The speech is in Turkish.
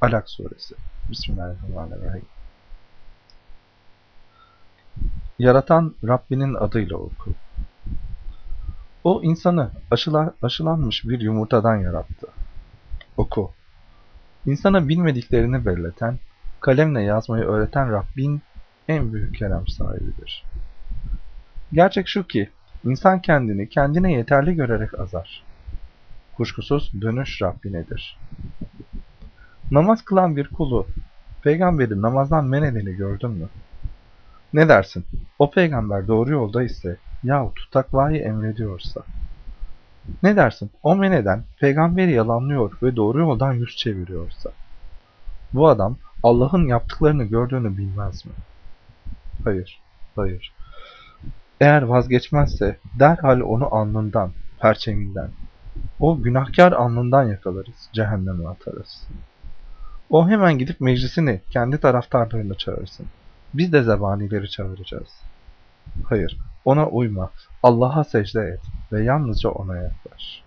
Alak Suresi Bismillahirrahmanirrahim Yaratan Rabbinin adıyla oku. O insanı aşıla, aşılanmış bir yumurtadan yarattı. Oku. İnsana bilmediklerini belirten, kalemle yazmayı öğreten Rabbin en büyük kerem sahibidir. Gerçek şu ki, insan kendini kendine yeterli görerek azar. Kuşkusuz dönüş Rabbinedir. Namaz kılan bir kulu, peygamberi namazdan men edeni gördün mü? Ne dersin? O peygamber doğru yolda ise yahut takvayı emrediyorsa. Ne dersin? O men eden peygamberi yalanlıyor ve doğru yoldan yüz çeviriyorsa. Bu adam Allah'ın yaptıklarını gördüğünü bilmez mi? Hayır, hayır. Eğer vazgeçmezse derhal onu alnından, perçeminden, o günahkar alnından yakalarız, cehenneme atarız. O hemen gidip meclisini, kendi taraftarlarını çağırsın. Biz de zebanileri çağıracağız. Hayır, ona uyma, Allah'a secde et ve yalnızca ona yaklaş.